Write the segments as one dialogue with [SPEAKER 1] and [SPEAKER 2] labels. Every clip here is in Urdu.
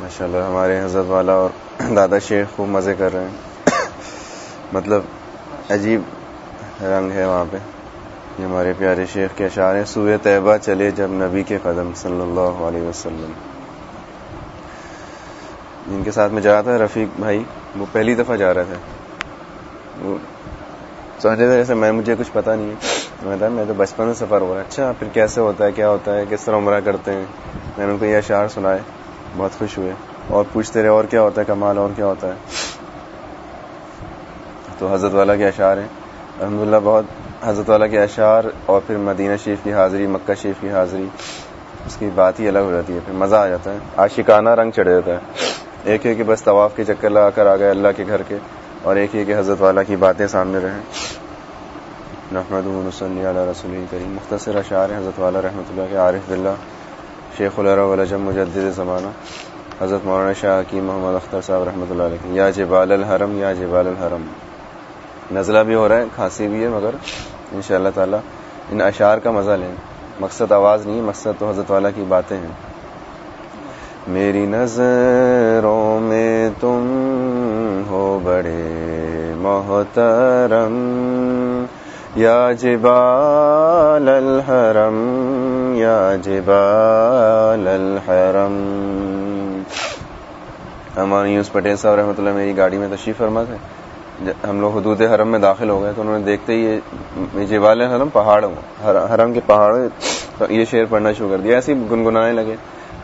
[SPEAKER 1] ماشاء اللہ ہمارے حضرت والا اور دادا شیخ خوب مزے کر رہے ہیں۔ مطلب عجیب رنگ ہے وہاں پہ۔ یہ ہمارے پیارے شیخ کے اشعار ہیں۔ سوئے طیبہ چلے جب نبی کے قدم صلی اللہ علیہ وسلم۔ جن کے ساتھ میں جا رہا تھا، رفیق بھائی، وہ پہلی دفعہ جا رہے تھے وہ سمجھے تھے جیسے میں، مجھے کچھ پتا نہیں ہے۔ میں میں تو بچپن میں سفر ہو رہا ہے۔ اچھا پھر کیسے ہوتا ہے؟ کیا ہوتا ہے؟ کس طرح عمرہ کرتے ہیں؟ میں نے ان کو یہ اشعار سنائے۔ بہت خوش ہوئے اور پوچھتے رہے اور کیا ہوتا ہے، کمال اور کیا ہوتا ہے؟ تو حضرت والا کے اشعار ہیں۔ الحمد بہت حضرت والا کے اشعار اور پھر مدینہ شریف کی حاضری، مکہ شریف کی حاضری، اس کی بات ہی الگ ہو جاتی ہے، پھر مزہ آ جاتا ہے۔ عاشقانہ رنگ چڑھ جاتا ہے۔ ایک ہے کہ بس طواف کے چکر لگا کر آ گئے اللہ کے گھر کے، اور ایک ہے کہ حضرت والا کی باتیں سامنے رہیں۔ رحمد علیہ رسول کریم مختصر اشعار حضرت والا رحمۃ اللہ کے عارف اللہ شیخ الرجم مجدد زمانہ، حضرت مولانا شاہ کی محمد اختر صاحب رحمۃ اللہ علیہ، یا جبال الحرم، یا جبال الحرم۔ نزلہ بھی ہو رہا ہے، کھانسی بھی ہے، مگر ان شاء اللہ تعالیٰ ان اشعار کا مزہ لیں۔ مقصد آواز نہیں، مقصد تو حضرت والا کی باتیں ہیں۔ میری نظروں میں تم ہو بڑے محترم۔ یا جبال الحرم، یا جبال الحرم۔ ہمارے یوس پٹیل صاحب رحمۃ اللہ میری گاڑی میں تشریف فرما تھے ہم لوگ حدود حرم میں داخل ہو گئے تو انہوں نے دیکھتے ہی یہ والے حرم پہاڑ حرم کے پہاڑ یہ شعر پڑھنا شروع کر دیا۔ ایسے گنگنانے لگے،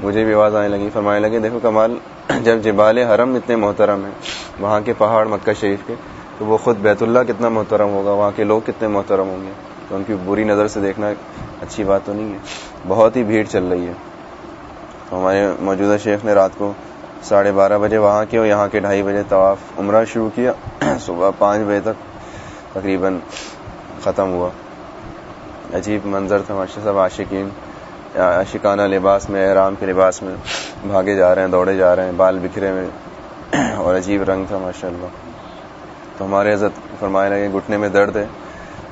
[SPEAKER 1] مجھے بھی آواز آنے لگی، فرمانے لگے، دیکھو کمال، جب جبال حرم اتنے محترم ہیں، وہاں کے پہاڑ مکہ شریف کے تو وہ خود بیت اللہ کتنا محترم ہوگا، وہاں کے لوگ کتنے محترم ہوں گے۔ تو ان کی بری نظر سے دیکھنا اچھی بات تو نہیں ہے۔ بہت ہی بھیڑ چل رہی ہے۔ تو ہمارے موجودہ شیخ نے رات کو ساڑھے بارہ بجے وہاں کے اور یہاں کے ڈھائی بجے طواف عمرہ شروع کیا۔ صبح پانچ بجے تک تقریباً ختم ہوا۔ عجیب منظر تھا، ماشاء صاحب عاشقین، عاشقانہ لباس میں، احرام کے لباس میں بھاگے جا رہے ہیں، دوڑے جا رہے ہیں، بال بکھرے میں اور عجیب رنگ تھا، ماشاء اللہ۔ تو ہمارے عزت فرمائے لگے گھٹنے میں درد ہے،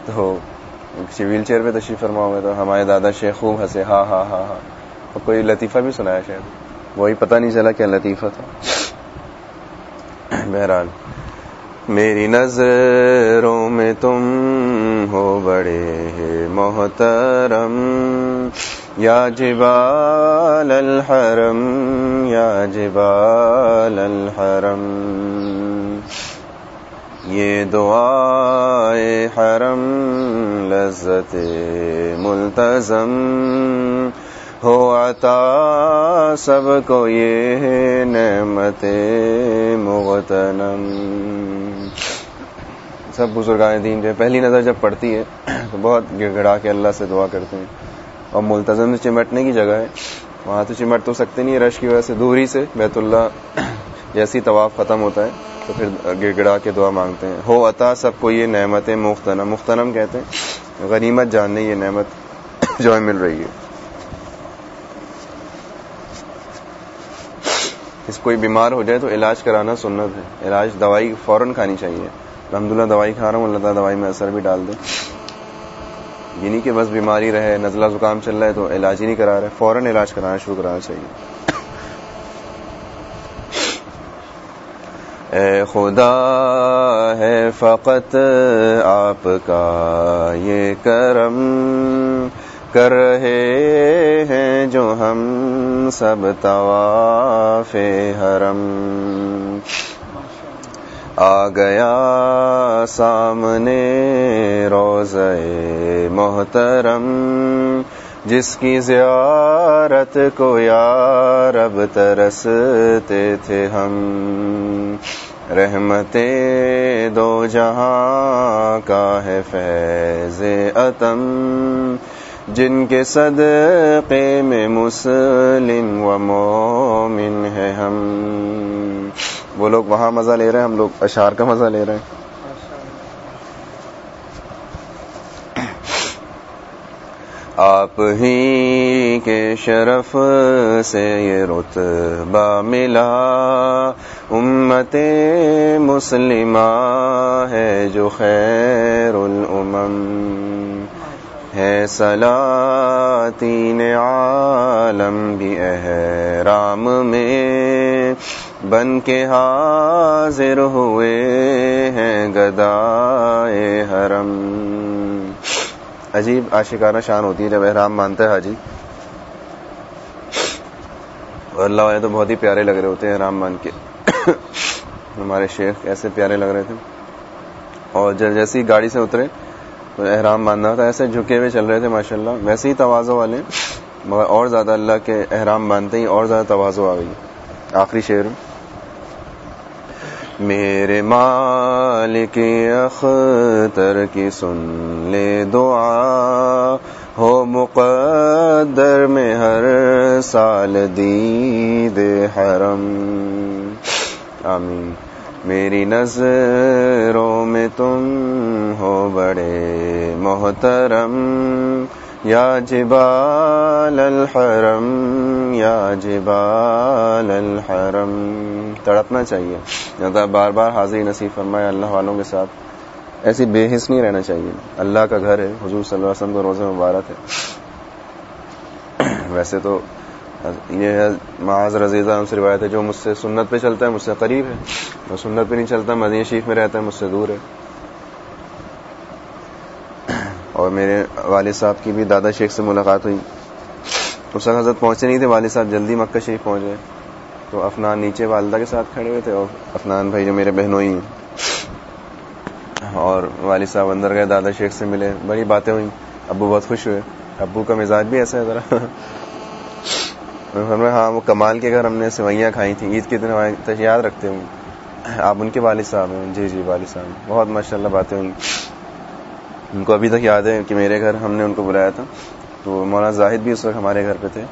[SPEAKER 1] تو ویل چیئر پہ تشریف فرما ہوئے تو ہمارے دادا شیخ خوب ہنسے ہاں ہاں ہاں ہاں کوئی لطیفہ بھی سنایا شاید؟ وہی پتہ نہیں چلا کیا لطیفہ تھا۔ بہرحال، میری نظروں میں تم ہو بڑے محترم۔ یا جبال الحرم، یا جبال الحرم۔ یہ دعائے حرم لذت ملتظم ہو عطا سب کو یہ نعمت مغتنم۔ سب بزرگان دین جو پہلی نظر جب پڑتی ہے، تو بہت گڑ گڑا کے اللہ سے دعا کرتے ہیں۔ اور ملتظم چمٹنے کی جگہ ہے۔ وہاں تو چمٹ تو سکتے نہیں، رش کی وجہ سے، دوری سے بیت اللہ جیسی طواف ختم ہوتا ہے۔ تو پھر گڑ گڑا کے دعا مانگتے ہیں۔ ہو عطا سب کو یہ نعمت مختنم مختنم کہتے ہیں۔ غنیمت جاننے یہ نعمت جو مل رہی ہے۔ اس کوئی بیمار ہو جائے تو علاج کرانا سنت ہے۔ علاج دوائی فوراً کھانی چاہیے۔ الحمد للہ دوائی کھا رہا ہوں، اللہ تعالیٰ دوائی میں اثر بھی ڈال دے۔ یہ نہیں کہ بس بیماری رہے، نزلہ زکام چل رہا ہے تو علاج ہی نہیں کرا رہے، فوراً علاج کرانا شروع کرانا چاہیے۔ اے خدا ہے فقط آپ کا یہ کرم کر رہے ہیں جو ہم سب طواف حرم آ گیا سامنے روز محترم جس کی زیارت کو یا رب ترستے تھے ہم رحمت دو جہاں کا ہے فیض عتم جن کے صدقے میں مسلم و مومن ہے ہم۔ وہ لوگ وہاں مزہ لے رہے ہیں، ہم لوگ اشعار کا مزہ لے رہے ہیں۔ آپ ہی کے شرف سے یہ رتبہ ملا۔ امت مسلمہ ہے جو خیر الامم ہے۔ سلاطین عالم بھی احرام میں بن کے حاضر ہوئے ہیں گدائے حرم۔ عجیب عاشقانہ شان ہوتی ہے جب احرام مانتا ہے حاجی۔ اور اللہ والے تو بہت ہی پیارے لگ رہے ہوتے ہیں احرام مان کے۔ ہمارے شیخ ایسے پیارے لگ رہے تھے۔ اور جب جیسی گاڑی سے اترے، تو احرام باندھنا تھا، ایسے جھکے ہوئے چل رہے تھے ماشاء اللہ ویسے ہی توازو والے، مگر اور زیادہ اللہ کے احرام باندھتے ہی اور زیادہ توازو آ گئی۔ آخری شعر۔ میں میرے مالک اختر کی سن لے دعا ہو مقدر میں ہر سال دید حرم آمین میری نظروں میں تم ہو بڑے محترم یا جبال الحرم یا جبال الحرم۔ تڑپنا چاہیے۔ یا بار بار حاضری نصیب فرمائے اللہ والوں کے ساتھ ایسی بے حس نہیں رہنا چاہیے۔ اللہ کا گھر ہے، حضور صلی اللہ علیہ وسلم کو روزہ مبارک ہے۔ ویسے تو یہ ہے، معاذ رضیزہ سے روایت ہے، جو مجھ سے سنت پہ چلتا ہے، مجھ سے قریب ہے۔ جو سنت پہ نہیں چلتا، مدینہ شریف میں رہتا ہے، مجھ سے دور ہے۔ اور میرے والد صاحب کی بھی دادا شیخ سے ملاقات ہوئی۔ اس وقت حضرت پہنچے نہیں تھے، والد صاحب جلدی مکہ شریف پہنچ گئے۔ تو افنان نیچے والدہ کے ساتھ کھڑے ہوئے تھے اور افنان بھائی جو میرے بہنوئی ہیں۔ اور والد صاحب اندر گئے، دادا شیخ سے ملے، بڑی باتیں ہوئی ابو بہت خوش ہوئے۔ ابو کا مزاج بھی ایسا ہے ذرا۔ ہاں وہ کمال کے گھر ہم نے سوئیاں کھائی تھیں، عید کے دن یاد رکھتے ہوں۔ آپ ان کے والد صاحب ہیں۔ جی جی والد صاحب، بہت ماشاء اللہ باتیں ہوئی ان کو ابھی تک یاد ہے کہ میرے گھر ہم نے ان کو بلایا تھا۔ تو مولانا زاہد بھی اس وقت ہمارے گھر پہ تھے۔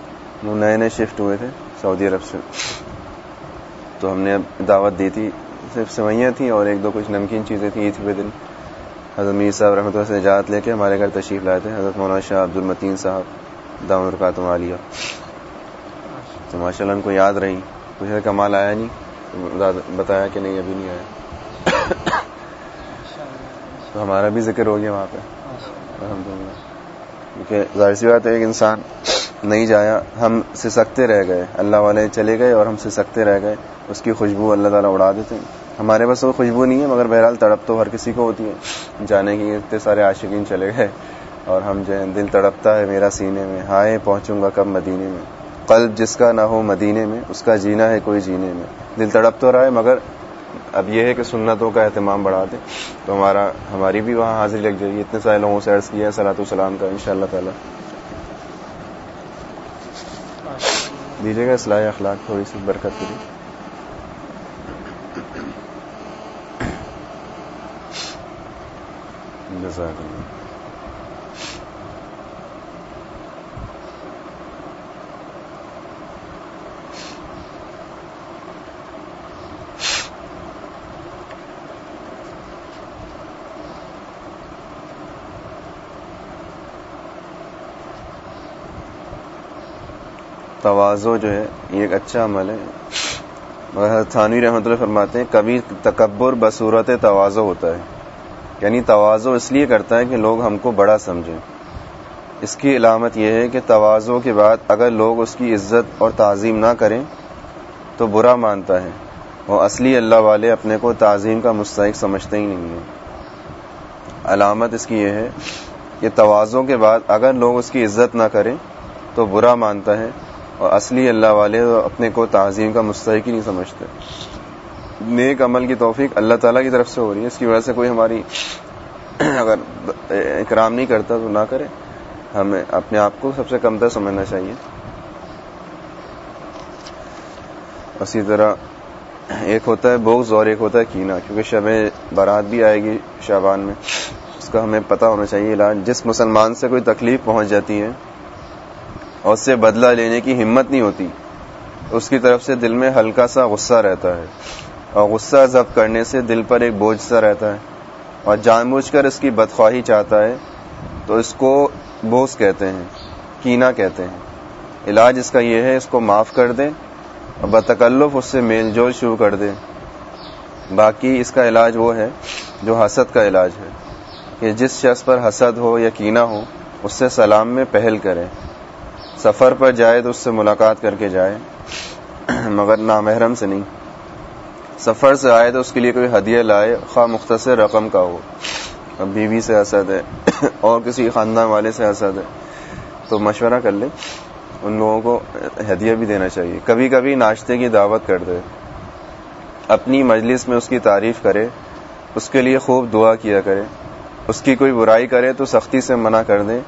[SPEAKER 1] وہ نئے نئے شفٹ ہوئے تھے سعودی عرب سے۔ تو ہم نے دعوت دی تھی۔ صرف سوئیاں تھیں اور ایک دو کچھ نمکین چیزیں تھیں عید کے دن۔ حضرت میر صاحب رحمۃ اللہ سے نجات لے کے ہمارے گھر تشریف لائے تھے۔ حضرت مولانا شاہ عبد المتین صاحب دام رکاتم عالیہ تو ماشاء اللہ ان کو یاد رہی۔ کچھ کمال آیا نہیں؟ بتایا کہ نہیں، ابھی نہیں آیا۔ تو ہمارا بھی ذکر ہو گیا وہاں پہ۔ الحمد للہ کیونکہ ظاہر سی بات ہے، ایک انسان نہیں جایا، ہم سسکتے رہ گئے۔ اللہ والے چلے گئے اور ہم سسکتے رہ گئے۔ اس کی خوشبو اللہ تعالیٰ اڑا دیتے ہیں۔ ہمارے پاس وہ خوشبو نہیں ہے، مگر بہرحال تڑپ تو ہر کسی کو ہوتی ہے۔ جانے کی اتنے سارے عاشقین چلے گئے اور ہم جو دل تڑپتا ہے میرا سینے میں۔ ہائے، پہنچوں گا کب مدینے میں؟ قلب جس کا نہ ہو مدینے میں، اس کا جینا ہے کوئی جینے میں۔ دل تڑپ تو رہا ہے، مگر اب یہ ہے کہ سنتوں کا اہتمام بڑھا دے تو ہمارا ہماری بھی وہاں حاضری لگ جائے گی۔ اتنے سارے لوگوں سے عرض کیا ہے صلاح السلام کا ان شاء اللہ تعالیٰ۔ دیجیے گا اصلاح اخلاق، تھوڑی سی برکت کے لیے۔ جزاک اللہ۔ توازو جو ہے، یہ ایک اچھا عمل ہے۔ مگر تھانوی رحمۃ اللہ فرماتے ہیں، کبھی تکبر بصورت توازو ہوتا ہے۔ یعنی توازو اس لیے کرتا ہے کہ لوگ ہم کو بڑا سمجھیں۔ اس کی علامت یہ ہے کہ توازو کے بعد اگر لوگ اس کی عزت اور تعظیم نہ کریں، تو برا مانتا ہے۔ وہ اصلی اللہ والے اپنے کو تعظیم کا مستحق سمجھتے ہی نہیں ہیں۔ علامت اس کی یہ ہے کہ توازوں کے بعد اگر لوگ اس کی عزت نہ کریں، تو برا مانتا ہے۔ اور اصلی اللہ والے اپنے کو تعظیم کا مستحق ہی نہیں سمجھتے۔ نیک عمل کی توفیق اللہ تعالیٰ کی طرف سے ہو رہی ہے، اس کی وجہ سے کوئی ہماری اگر اکرام نہیں کرتا تو نہ کرے۔ ہمیں اپنے آپ کو سب سے کم تر سمجھنا چاہیے۔ اسی طرح ایک ہوتا ہے بوگز اور ایک ہوتا ہے کینا کیونکہ شب بارات بھی آئے گی شابان میں۔ اس کا ہمیں پتہ ہونا چاہیے، علاج۔ جس مسلمان سے کوئی تکلیف پہنچ جاتی ہے اور اس سے بدلہ لینے کی ہمت نہیں ہوتی۔ اس کی طرف سے دل میں ہلکا سا غصہ رہتا ہے اور غصہ ضبط کرنے سے دل پر ایک بوجھ سا رہتا ہے۔ اور جان بوجھ کر اس کی بدخواہی چاہتا ہے تو اس کو بوس کہتے ہیں کینا کہتے ہیں۔ علاج اس کا یہ ہے، اس کو معاف کر دیں اور بتکلف اس سے میل جول شروع کر دیں۔ باقی اس کا علاج وہ ہے جو حسد کا علاج ہے، کہ جس شخص پر حسد ہو یا کینا ہو، اس سے سلام میں پہل کرے۔ سفر پر جائے تو اس سے ملاقات کر کے جائے، مگر نامحرم سے نہیں۔ سفر سے آئے تو اس کے لیے کوئی ہدیہ لائے، خواہ مختصر رقم کا ہو۔ بیوی سے حسد ہے، اور کسی خاندان والے سے حسد ہے۔ تو مشورہ کر لے، ان لوگوں کو ہدیہ بھی دینا چاہیے۔ کبھی کبھی ناشتے کی دعوت کر دے۔ اپنی مجلس میں اس کی تعریف کرے، اس کے لیے خوب دعا کیا کرے۔ اس کی کوئی برائی کرے تو سختی سے منع کر دے۔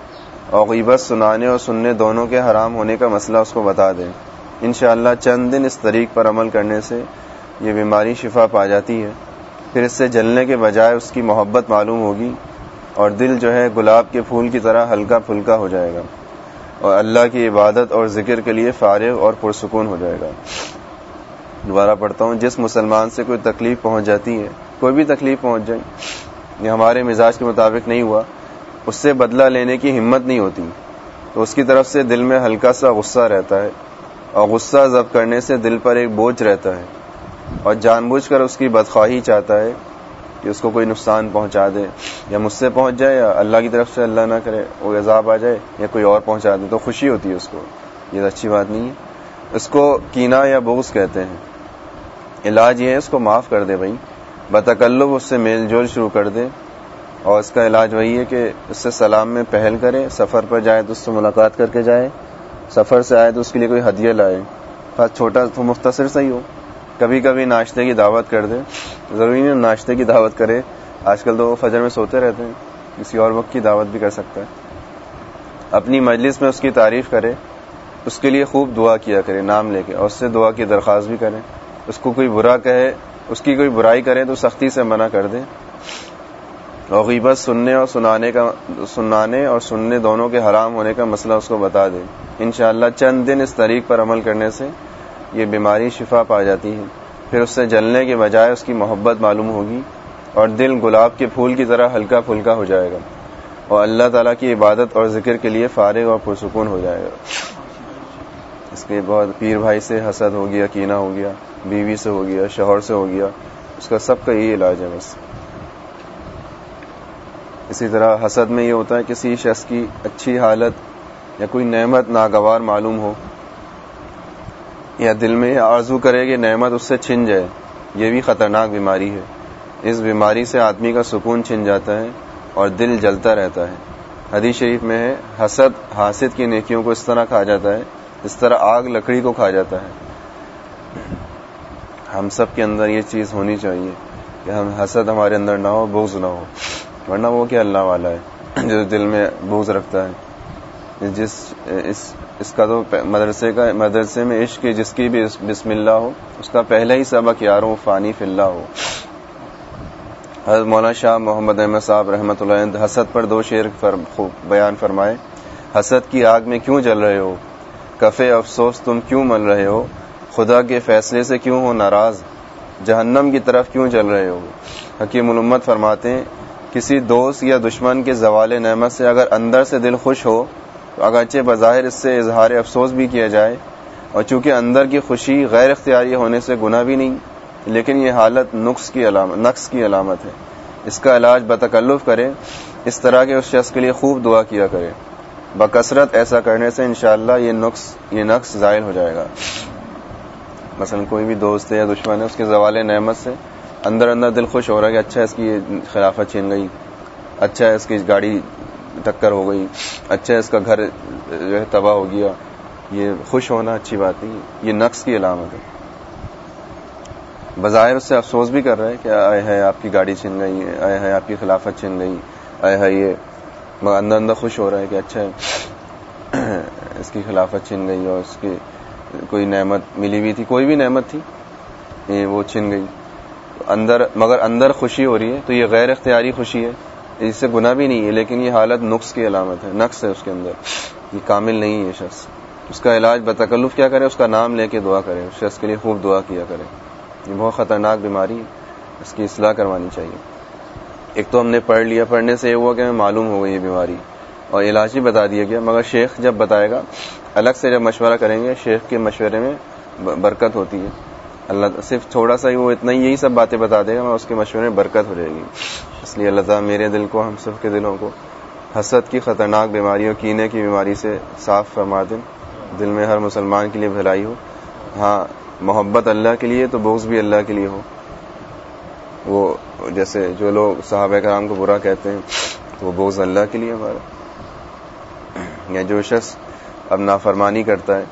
[SPEAKER 1] اور غیبت سنانے اور سننے دونوں کے حرام ہونے کا مسئلہ اس کو بتا دے انشاءاللہ چند دن اس طریق پر عمل کرنے سے یہ بیماری شفا پا جاتی ہے۔ پھر اس سے جلنے کے بجائے اس کی محبت معلوم ہوگی اور دل جو ہے گلاب کے پھول کی طرح ہلکا پھلکا ہو جائے گا۔ اور اللہ کی عبادت اور ذکر کے لیے فارغ اور پرسکون ہو جائے گا۔ دوبارہ پڑھتا ہوں، جس مسلمان سے کوئی تکلیف پہنچ جاتی ہے، کوئی بھی تکلیف پہنچ جائے، یہ ہمارے مزاج کے مطابق نہیں ہوا۔ اس سے بدلہ لینے کی ہمت نہیں ہوتی۔ تو اس کی طرف سے دل میں ہلکا سا غصہ رہتا ہے اور غصہ ضبط کرنے سے دل پر ایک بوجھ رہتا ہے۔ اور جان بوجھ کر اس کی بدخواہی چاہتا ہے کہ اس کو کوئی نقصان پہنچا دے یا مجھ سے پہنچ جائے یا اللہ کی طرف سے اللہ نہ کرے، وہ عذاب آ جائے یا کوئی اور پہنچا دے تو خوشی ہوتی ہے اس کو۔ یہ اچھی بات نہیں ہے۔ اس کو کینا یا بغض کہتے ہیں۔ علاج یہ ہے اس کو معاف کر دے بھائی۔ بتکلب اس سے میل جول شروع کر دے۔ اور اس کا علاج وہی ہے کہ اس سے سلام میں پہل کرے، سفر پر جائے تو اس سے ملاقات کر کے جائے، سفر سے آئے تو اس کے لیے کوئی ہدیہ لائے۔ ہاں، چھوٹا تو مختصر صحیح ہو۔ کبھی کبھی ناشتے کی دعوت کر دے۔ ضروری نہیں ناشتے کی دعوت کرے۔ آج کل تو وہ فجر میں سوتے رہتے ہیں۔ کسی اور وقت کی دعوت بھی کر سکتا ہے۔ اپنی مجلس میں اس کی تعریف کرے۔ اس کے لیے خوب دعا کیا کرے، نام لے کے، اور اس سے دعا کی درخواست بھی کرے۔ اس کو کوئی برا کہے، اس کی کوئی برائی کرے تو سختی سے منع کر دے۔ اور غیبت سننے اور سنانے کا سنانے اور سننے دونوں کے حرام ہونے کا مسئلہ اس کو بتا دے۔ انشاءاللہ چند دن اس طریق پر عمل کرنے سے یہ بیماری شفا پا جاتی ہے۔ پھر اس سے جلنے کے بجائے اس کی محبت معلوم ہوگی اور دل گلاب کے پھول کی طرح ہلکا پھلکا ہو جائے گا اور اللہ تعالیٰ کی عبادت اور ذکر کے لیے فارغ اور پرسکون ہو جائے گا۔ اس کے بعد پیر بھائی سے حسد ہو گیا کینا ہو گیا، بیوی سے ہو گیا، شوہر سے ہو گیا، اس کا سب کا یہی علاج ہے بس۔ اسی طرح حسد میں یہ ہوتا ہے کسی شخص کی اچھی حالت یا کوئی نعمت ناگوار معلوم ہو یا دل میں آرزو کرے کہ نعمت اس سے چھن جائے، یہ بھی خطرناک بیماری ہے۔ اس بیماری سے آدمی کا سکون چھن جاتا ہے اور دل جلتا رہتا ہے۔ حدیث شریف میں ہے، حسد حاسد کی نیکیوں کو اس طرح کھا جاتا ہے، اس طرح آگ لکڑی کو کھا جاتا ہے۔ ہم سب کے اندر یہ چیز ہونی چاہیے کہ ہم حسد ہمارے اندر نہ ہو بوز نہ ہو۔ ورنہ وہ کیا اللہ والا ہے جو دل میں بوز رکھتا ہے۔ جس، اس اس کا تو مدرسے کا، مدرسے میں عشق جس کی بھی بسم اللہ ہو، اس کا پہلا ہی سبق یاروں فانی فی اللہ ہو۔ حضرت مولانا شاہ محمد احمد صاحب رحمۃ اللہ حسد پر دو شعر بیان فرمائے۔ حسد کی آگ میں کیوں جل رہے ہو؟ کفے افسوس تم کیوں مل رہے ہو؟ خدا کے فیصلے سے کیوں ہو ناراض؟ جہنم کی طرف کیوں چل رہے ہو؟ حکیم علمت فرماتے ہیں کسی دوست یا دشمن کے زوال نعمت سے اگر اندر سے دل خوش ہو، تو اگرچہ بظاہر اس سے اظہار افسوس بھی کیا جائے، اور چونکہ اندر کی خوشی غیر اختیاری ہونے سے گناہ بھی نہیں، لیکن یہ حالت نقص کی علامت نقص کی علامت ہے۔ اس کا علاج بتکلف کرے، اس طرح کے اس شخص کے لیے خوب دعا کیا کرے۔ بکثرت ایسا کرنے سے انشاءاللہ یہ نقص یہ نقص ظاہر ہو جائے گا۔ مثلا کوئی بھی دوست ہے یا دشمن ہے، اس کے زوال نعمت سے اندر اندر دل خوش ہو رہا ہے کہ اچھا اس کی خلافت چھین گئی اچھا اس کی گاڑی ٹکر ہو گئی اچھا اس کا گھر جو ہے تباہ ہو گیا۔ یہ خوش ہونا اچھی بات نہیں یہ نقص کی علامت ہے۔ بظاہر اس سے افسوس بھی کر رہا ہے کہ آئے ہے آپ کی گاڑی چھن گئی ہے آئے ہے آپ کی خلافت چھن گئی، آئے ہے یہ۔ مگر اندر اندر خوش ہو رہا ہے کہ اچھا اس کی خلافت چھن گئی اور اس کی کوئی نعمت ملی ہوئی تھی، کوئی بھی نعمت تھی وہ چھن گئی۔ اندر، مگر اندر خوشی ہو رہی ہے، تو یہ غیر اختیاری خوشی ہے۔ اس سے گناہ بھی نہیں ہے، لیکن یہ حالت نقص کی علامت ہے، نقص ہے اس کے اندر۔ یہ کامل نہیں ہے شخص۔ اس کا علاج بتکلف کیا کرے، اس کا نام لے کے دعا کرے، اس شخص کے لیے خوب دعا کیا کرے۔ یہ بہت خطرناک بیماری ہے، اس کی اصلاح کروانی چاہیے۔ ایک تو ہم نے پڑھ لیا، پڑھنے سے یہ ہوا کہ ہمیں معلوم ہو گئی یہ بیماری۔ اور علاج بھی بتا دیا گیا، مگر شیخ جب بتائے گا، الگ سے جب مشورہ کریں گے، شیخ کے مشورے میں برکت ہوتی ہے۔ اللہ صرف تھوڑا سا ہی وہ اتنا ہی یہی سب باتیں بتا دے گا میں اس کے مشورے میں برکت ہو جائے گی۔ اس لیے اللہ تعالیٰ میرے دل کو، ہم سب کے دلوں کو حسد کی خطرناک بیماریوں، کینے کی بیماری سے صاف فرما دیں دل میں ہر مسلمان کے لیے بھلائی ہو۔ ہاں محبت اللہ کے لیے تو بغض بھی اللہ کے لیے ہو۔ وہ جیسے جو لوگ صحابہ کرام کو برا کہتے ہیں وہ بغض اللہ کے لیے ہمارا۔ یا جو شخص اب نافرمانی کرتا ہے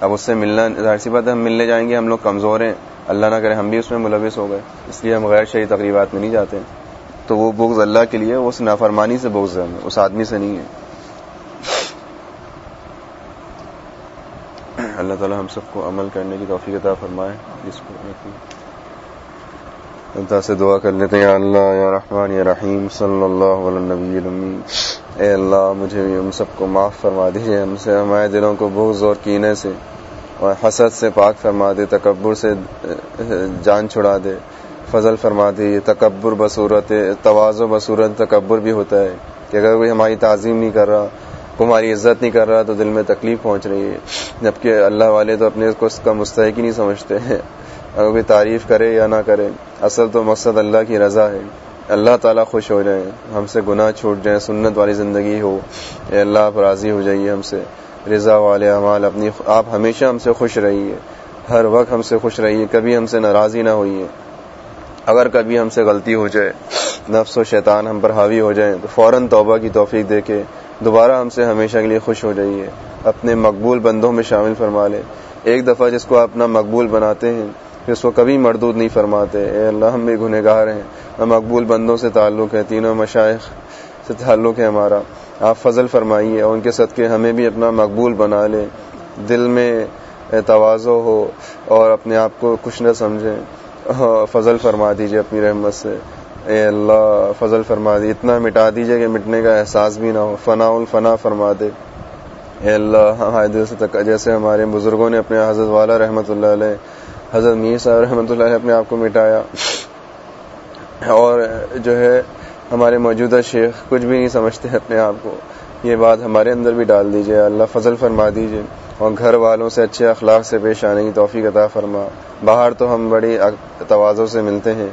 [SPEAKER 1] اب اس سے ملنا ظاہر سی بات ہے، ہم ملنے جائیں گے، ہم لوگ کمزور ہیں، اللہ نہ کرے، ہم بھی اس میں ملوث ہو گئے، اس لیے ہم غیر شہری تقریبات میں نہیں جاتے۔ تو وہ بغض اللہ کے لیے اس نافرمانی سے بغض ہے، اس آدمی سے نہیں ہے۔ اللہ تعالی ہم سب کو عمل کرنے کی توفیق عطا فرمائے، جس کو اللہ سے دعا کر لیتے ہیں اللہ، یا رحمان، یا رحیم، صلی اللہ علیہ نبی اے اللہ، مجھے بھی ہم سب کو معاف فرما دیجیے ہم سے ہمارے دلوں کو بغض اور کینے سے اور حسد سے پاک فرما دے، تکبر سے جان چھڑا دے۔ فضل فرما دے، یہ تکبر بصورت توازو بصورت تکبر بھی ہوتا ہے کہ اگر کوئی ہماری تعظیم نہیں کر رہا ہماری عزت نہیں کر رہا، تو دل میں تکلیف پہنچ رہی ہے۔ جبکہ اللہ والے تو اپنے کو، اس کا مستحق ہی نہیں سمجھتے۔ ہیں اگر کوئی تعریف کرے یا نہ کرے، اصل تو مقصد اللہ کی رضا ہے۔ اللہ تعالیٰ خوش ہو جائیں، ہم سے گناہ چھوٹ جائیں، سنت والی زندگی ہو، اے اللہ آپ راضی ہو جائیے ہم سے، رضا والے اعمال اپنی آپ ہمیشہ ہم سے خوش رہیے، ہر وقت ہم سے خوش رہیے، کبھی ہم سے ناراضی نہ ہوئیے۔ اگر کبھی ہم سے غلطی ہو جائے، نفس و شیطان ہم پر حاوی ہو جائیں، تو فوراً توبہ کی توفیق دے کے دوبارہ ہم سے ہمیشہ کے لیے خوش ہو جائیے۔ اپنے مقبول بندوں میں شامل فرما لے۔ ایک دفعہ جس کو اپنا مقبول بناتے ہیں اس کو کبھی مردود نہیں فرماتے۔ اے اللہ، ہم بھی گنہ گار ہیں۔ ہم مقبول بندوں سے تعلق ہے، تینوں مشائق سے تعلق ہے ہمارا۔ آپ فضل فرمائیے اور ان کے صدقے ہمیں بھی اپنا مقبول بنا لیں۔ دل میں توازو ہو اور اپنے آپ کو کچھ نہ سمجھیں۔ فضل فرما دیجیے اپنی رحمت سے۔ اے اللہ، فضل فرما دی۔ اتنا مٹا دیجیے کہ مٹنے کا احساس بھی نہ ہو۔ فنا الفنا فرما دے۔ اے اللہ ہمارے دل سے جیسے ہمارے بزرگوں نے اپنے حضرت والا رحمۃ اللہ علیہ حضرت میر صاحب رحمۃ اللہ علیہ اپنے آپ کو مٹایا اور جو ہے ہمارے موجودہ شیخ کچھ بھی نہیں سمجھتے اپنے آپ کو۔ یہ بات ہمارے اندر بھی ڈال دیجیے اللہ فضل فرما دیجیے اور گھر والوں سے اچھے اخلاق سے پیش آنے کی توفیق عطا فرما۔ باہر تو ہم بڑی توازوں سے ملتے ہیں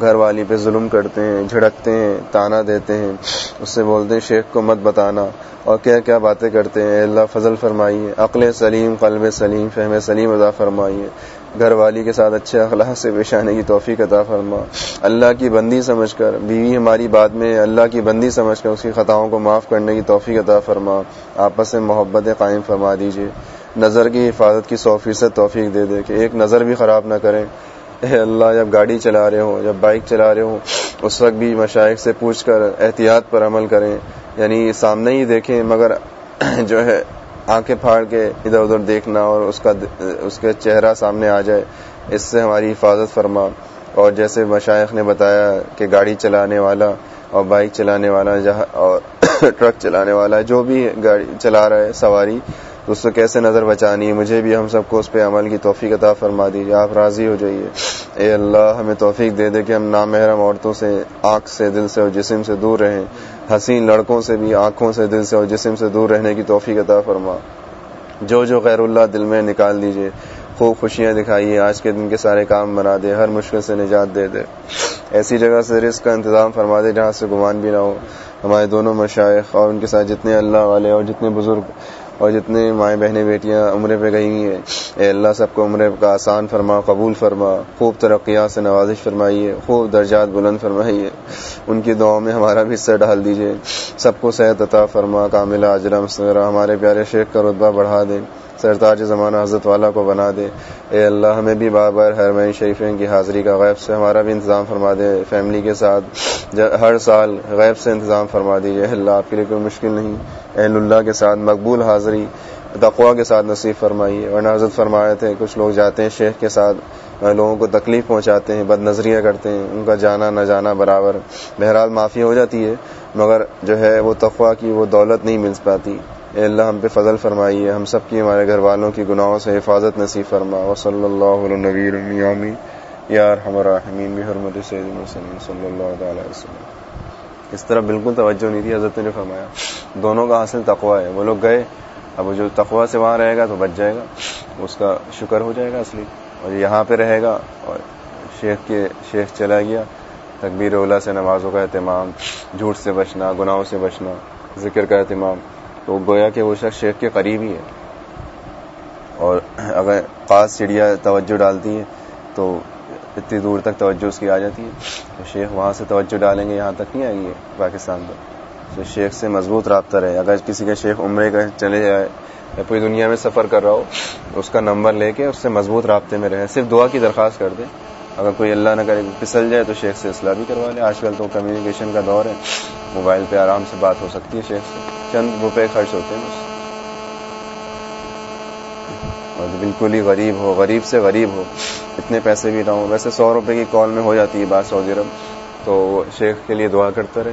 [SPEAKER 1] گھر والی پہ ظلم کرتے ہیں، جھڑکتے ہیں، تانا دیتے ہیں۔ اس سے بولتے ہیں، شیخ کو مت بتانا۔ اور کیا کیا باتیں کرتے ہیں اللہ فضل فرمائیے، عقل سلیم، قلب سلیم، فہم سلیم ادا فرمائیے۔ گھر والی کے ساتھ اچھے اخلاق سے پیش آنے کی توفیق عطا فرما۔ اللہ کی بندی سمجھ کر، بیوی ہماری بات میں اللہ کی بندی سمجھ کر اس کی خطاؤں کو معاف کرنے کی توفیق عطا فرما۔ آپس میں محبت قائم فرما دیجیے نظر کی حفاظت کی سو فیصد توفیق دے دے کہ ایک نظر بھی خراب نہ کریں۔ اے اللہ، جب گاڑی چلا رہے ہوں، جب بائک چلا رہے ہوں، اس وقت بھی مشائق سے پوچھ کر احتیاط پر عمل کریں۔ یعنی سامنے ہی دیکھیں، مگر جو ہے آنکھیں پھاڑ کے ادھر ادھر دیکھنا اور اس کا اس کا چہرہ سامنے آ جائے، اس سے ہماری حفاظت فرما۔ اور جیسے مشائق نے بتایا کہ گاڑی چلانے والا اور بائک چلانے والا، جہاں اور ٹرک چلانے والا، جو بھی گاڑی چلا رہا ہے، سواری اس سے کیسے نظر بچانی ہے؟ مجھے بھی ہم سب کو اس پہ عمل کی توفیق عطا فرما دیجیے آپ راضی ہو جائیے۔ اے اللہ، ہمیں توفیق دے دے کہ ہم نامحرم عورتوں سے، آنکھ سے، دل سے اور جسم سے دور رہیں۔ حسین لڑکوں سے بھی، آنکھوں سے، دل سے اور جسم سے دور رہنے کی توفیق عطا فرما۔ جو جو غیر اللہ دل میں نکال دیجیے خوب خوشیاں دکھائیے۔ آج کے دن کے سارے کام بنا دے۔ ہر مشکل سے نجات دے دے۔ ایسی جگہ سے رزق کا انتظام فرما دے جہاں سے گمان بھی نہ ہو۔ ہمارے دونوں مشائق اور ان کے ساتھ جتنے اللہ والے اور جتنے بزرگ اور جتنے مائیں بہنیں بیٹیاں عمرے پہ گئی ہیں، اے اللہ سب کو عمرے کا آسان فرما، قبول فرما، خوب ترقیات سے نوازش فرمائیے، خوب درجات بلند فرمائیے۔ ان کی دعاؤں میں ہمارا بھی حصہ ڈال دیجیے سب کو صحت عطا فرما، کاملہ اجرم سغرا ہمارے پیارے شیخ کا رتبہ بڑھا دے۔ سرتاج زمانہ حضرت والا کو بنا دے۔ اے اللہ، ہمیں بھی بار بار حرمین شریفین کی حاضری کا غیب سے ہمارا بھی انتظام فرما دے۔ فیملی کے ساتھ ہر سال غیب سے انتظام فرما دیجیے اللہ، آپ کے لیے کوئی مشکل نہیں۔ اہل اللہ کے ساتھ مقبول حاضری تقوا کے ساتھ نصیب فرمائیے ورنہ حضرت فرمائے تھے، کچھ لوگ جاتے ہیں شیخ کے ساتھ، لوگوں کو تکلیف پہنچاتے ہیں، بد نظریاں کرتے ہیں۔ ان کا جانا نہ جانا برابر۔ بہرحال معافی ہو جاتی ہے، مگر جو ہے وہ تقوا کی وہ دولت نہیں مل پاتی۔ اے اللہ، ہم پہ فضل فرمائیے، ہم سب کی، ہمارے گھر والوں کی گناہوں سے حفاظت نصیب فرما۔ و صلی اللہ علیہ یار ہمارا حمین حرمت صلی اللہ علیہ وسلم۔ اس طرح بالکل توجہ نہیں تھی حضرت نے فرمایا۔ دونوں کا حاصل تقوا ہے۔ وہ لوگ گئے، اب جو تقوا سے وہاں رہے گا تو بچ جائے گا۔ اس کا شکر ہو جائے گا اصلی۔ اور یہاں پہ رہے گا اور شیخ کے شیخ چلا گیا۔ تکبیر اولا سے نمازوں کا اہتمام، جھوٹ سے بچنا، گناہوں سے بچنا، ذکر کا اہتمام۔ تو گویا کہ وہ شخص شیخ کے قریب ہی ہے۔ اور اگر خاص چڑیا توجہ ڈالتی ہے تو اتنی دور تک توجہ اس کی آ جاتی ہے۔ تو شیخ وہاں سے توجہ ڈالیں گے، یہاں تک نہیں آئے گی پاکستان تک تو شیخ سے مضبوط رابطہ رہے۔ اگر کسی کا شیخ عمرے کا چلے جائے یا پوری دنیا میں سفر کر رہا ہو، اس کا نمبر لے کے اس سے مضبوط رابطے میں رہے۔ صرف دعا کی درخواست کر دے۔ اگر کوئی اللہ نہ کرے، پھسل جائے تو شیخ سے اصلاح بھی کروا لے۔ آج کل تو کمیونیکیشن کا دور ہے۔ موبائل پہ آرام سے بات ہو سکتی ہے شیخ سے۔ چند روپے خرچ ہوتے ہیں بس۔ اور بالکل ہی غریب ہو، غریب سے غریب ہو، اتنے پیسے بھی نہ ہوں۔ ویسے سو روپے کی کال میں ہو جاتی ہے بات سعودی عرب، تو شیخ کے لیے دعا کرتا رہے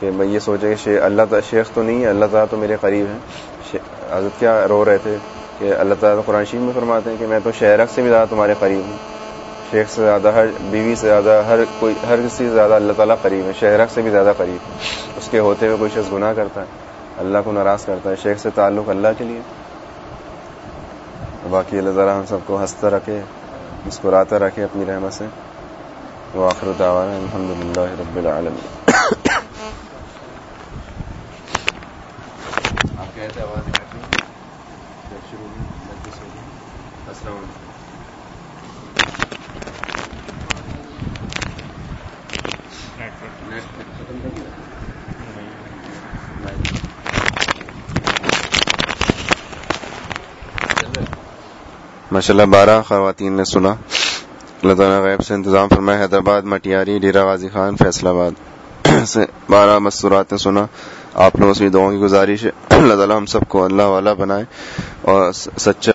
[SPEAKER 1] کہ میں یہ سوچے کہ اللہ شیخ تو نہیں ہے، اللہ تعالیٰ تو میرے قریب ہے حضرت کیا رو رہے تھے کہ اللہ تعالیٰ قرآن شیف میں فرماتے ہیں کہ میں تو شہرک سے بھی زیادہ تمہارے قریب ہوں۔ شیخ سے زیادہ ہر بیوی سے زیادہ ہر کوئی، ہر کسی سے زیادہ اللہ تعالیٰ قریب ہے، شہرک سے بھی زیادہ قریب ہے۔ اس کے ہوتے ہوئے کوئی شخص گناہ کرتا ہے۔ اللہ کو ناراض کرتا ہے، شیخ سے تعلق اللہ کے لیے۔ باقی اللہ تعالیٰ ہم سب کو ہنستا رکھے، مسکراتا رکھے اپنی رحمت سے۔ وہ آخر الحمد للہ رب العالمین۔ ماشاء اللہ بارہ خواتین نے سنا۔ اللہ تعالیٰ غیب سے انتظام فرمایا حیدرآباد، مٹیاری ڈیرا غازی خان، فیصلہ آباد۔ سے بارہ مستورات نے سنا۔ آپ لوگوں سے دعاؤں کی گزارش ہے۔ اللہ تعالیٰ ہم سب کو اللہ والا بنائے اور سچا